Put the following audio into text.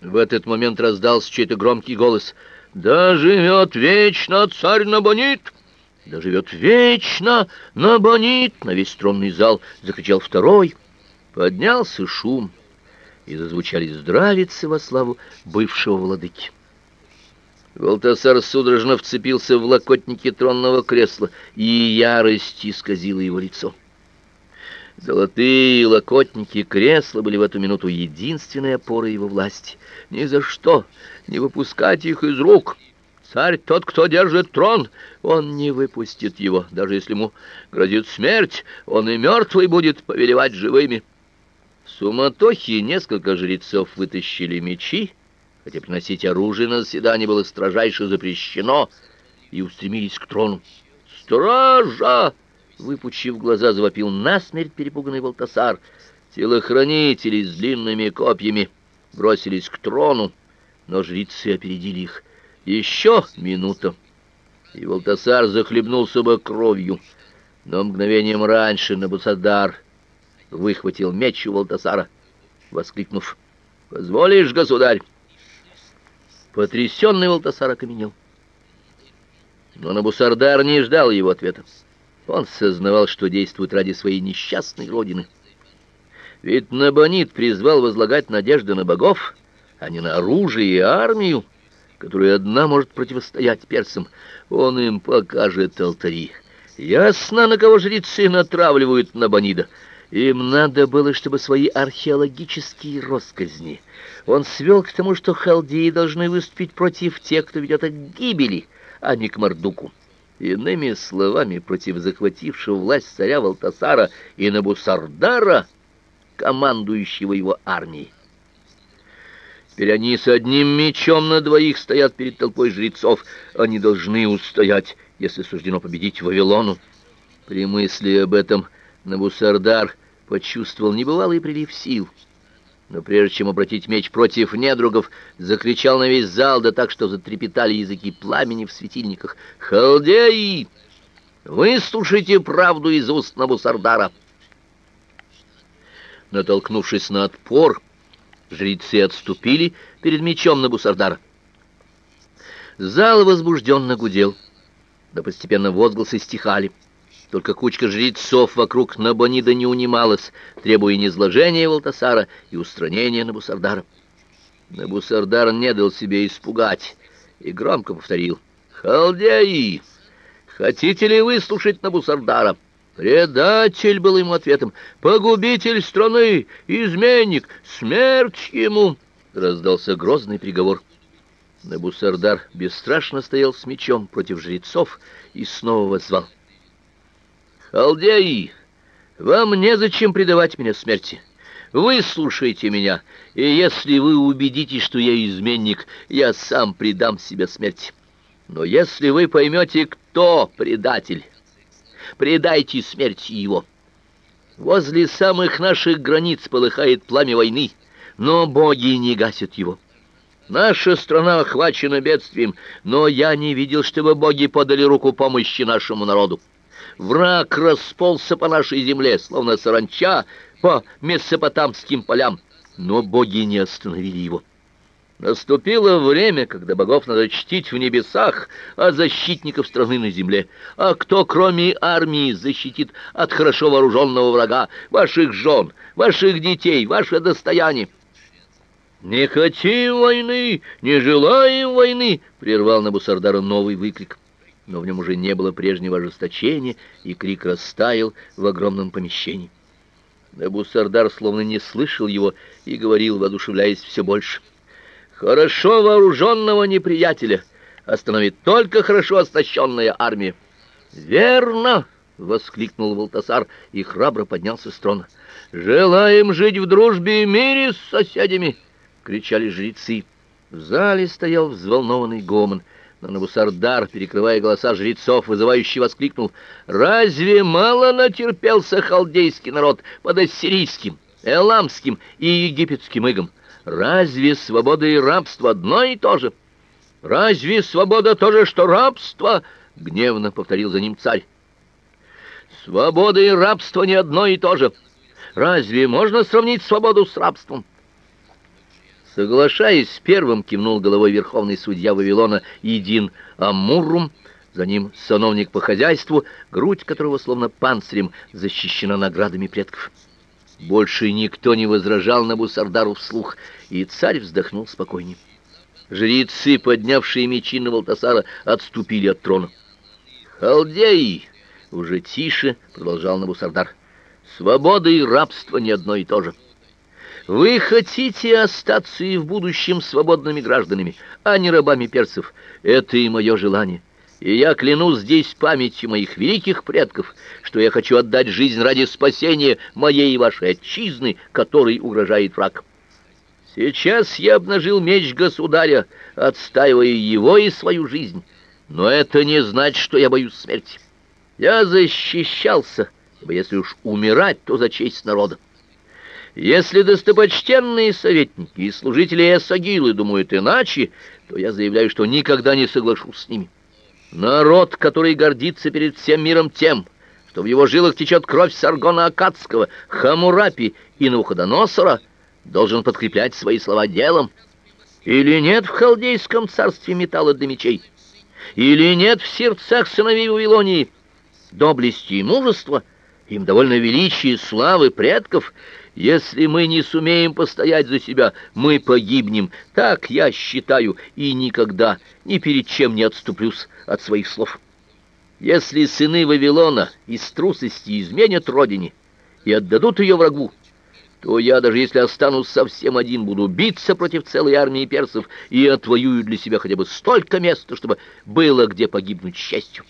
В этот момент раздался чей-то громкий голос. «Да живет вечно царь Набонит!» «Да живет вечно Набонит!» На весь тронный зал закричал второй. Поднялся шум, и зазвучали здравицы во славу бывшего владыки. Валтасар судорожно вцепился в локотники тронного кресла, и ярость исказила его лицо. Золотые локотники кресла были в эту минуту единственной опорой его власти. Ни за что не выпускать их из рук. Царь тот, кто держит трон, он не выпустит его, даже если ему грозит смерть, он и мертвый будет повелевать живыми. В суматохе несколько жрецов вытащили мечи, хотя приносить оружие на заседание было строжайше запрещено, и устремились к трону. «Стража!» — выпучив глаза, завопил насмерть перепуганный Валтасар. Телохранители с длинными копьями бросились к трону, но жрецы опередили их. Еще минута, и Валтасар захлебнулся бы кровью, но мгновением раньше Набусадар выхватил меч у Валтасара, воскликнув «Позволишь, государь?» Потрясенный Валтасар окаменел. Но Набусардар не ждал его ответа. Он сознавал, что действует ради своей несчастной родины. Ведь Набонид призвал возлагать надежды на богов, а не на оружие и армию, которая одна может противостоять персам. Он им покажет алтари. Ясно, на кого жрецы натравливают Набонида. Им надо было, чтобы свои археологические росказни он свел к тому, что халдеи должны выступить против тех, кто ведет их к гибели, а не к Мордуку. Иными словами, против захватившего власть царя Валтасара и Набусардара, командующего его армией. Теперь они с одним мечом на двоих стоят перед толпой жрецов. Они должны устоять, если суждено победить Вавилону. При мысли об этом Набусардар почувствовал небывалый прилив сил — но прежде чем обратить меч против недругов, закричал на весь зал, да так, что затрепетали языки пламени в светильниках. «Халдеи! Выслушайте правду из уст Набусардара!» Натолкнувшись на отпор, жрецы отступили перед мечом Набусардара. Зал возбужденно гудел, да постепенно возгласы стихали. Только кучка жрецов вокруг Набонида не унималась, требуя низложения Валтасара и устранения Набусардара. Набусардар не дал себе испугать и громко повторил «Халдеи! Хотите ли выслушать Набусардара?» «Предатель!» — был ему ответом. «Погубитель страны! Изменник! Смерть ему!» — раздался грозный приговор. Набусардар бесстрашно стоял с мечом против жрецов и снова воззвал. «Халдеи, вам незачем предавать меня смерти. Выслушайте меня, и если вы убедитесь, что я изменник, я сам предам себя смерти. Но если вы поймете, кто предатель, предайте смерти его. Возле самых наших границ полыхает пламя войны, но боги не гасят его». Наша страна охвачена бедствием, но я не видел, чтобы боги подали руку помощи нашему народу. Враг расползся по нашей земле, словно саранча по месопотамским полям, но боги не остановили его. Наступило время, когда богов надо чтить в небесах, а защитников страны на земле. А кто, кроме армии, защитит от хорошо вооруженного врага ваших жен, ваших детей, ваше достояние? «Не хотим войны, не желаем войны!» — прервал Набусардара новый выкрик но в нем уже не было прежнего ожесточения, и крик растаял в огромном помещении. Набусардар словно не слышал его и говорил, воодушевляясь все больше. «Хорошо вооруженного неприятеля остановит только хорошо оснащенная армия». «Верно!» — воскликнул Валтасар и храбро поднялся с трона. «Желаем жить в дружбе и мире с соседями!» — кричали жрецы. В зале стоял взволнованный гомон — но Набусардар, перекрывая голоса жрецов, вызывающе воскликнул, «Разве мало натерпелся халдейский народ под ассирийским, эламским и египетским игом? Разве свобода и рабство одно и то же? Разве свобода то же, что рабство?» — гневно повторил за ним царь. «Свобода и рабство не одно и то же. Разве можно сравнить свободу с рабством?» Соглашаясь, первым кивнул головой верховный судья Вавилона Идин Амуррум, за ним сановник по хозяйству, грудь которого словно панцирем защищена наградами предков. Больше никто не возражал на Бусардару вслух, и царь вздохнул спокойнее. Жрецы, поднявшие мечи на Валтасара, отступили от трона. «Халдеи!» — уже тише продолжал Набусардар. «Свобода и рабство не одно и то же. Вы хотите остаться и в будущем свободными гражданами, а не рабами персов. Это и мое желание. И я клянусь здесь памятью моих великих предков, что я хочу отдать жизнь ради спасения моей и вашей отчизны, которой угрожает враг». Сейчас я обнажил меч государя, отстаивая его и свою жизнь. Но это не значит, что я боюсь смерти. Я защищался, ибо если уж умирать, то за честь народа. Если достопочтенные советники и служители Эсагилы думают иначе, то я заявляю, что никогда не соглашусь с ними. Народ, который гордится перед всем миром тем, что в его жилах течет кровь Саргона Акадского, Хамурапи и Навуходоносора — должен подкреплять свои слова делом. Или нет в халдейском царстве металла для мечей? Или нет в сердцах сыновей Вавилонии доблести и мужества? Им довольно величия и славы предков. Если мы не сумеем постоять за себя, мы погибнем. Так я считаю и никогда ни перед чем не отступлюсь от своих слов. Если сыны Вавилона из трусости изменят родине и отдадут ее врагу, то я, даже если останусь совсем один, буду биться против целой армии персов и отвоюю для себя хотя бы столько места, чтобы было где погибнуть счастью.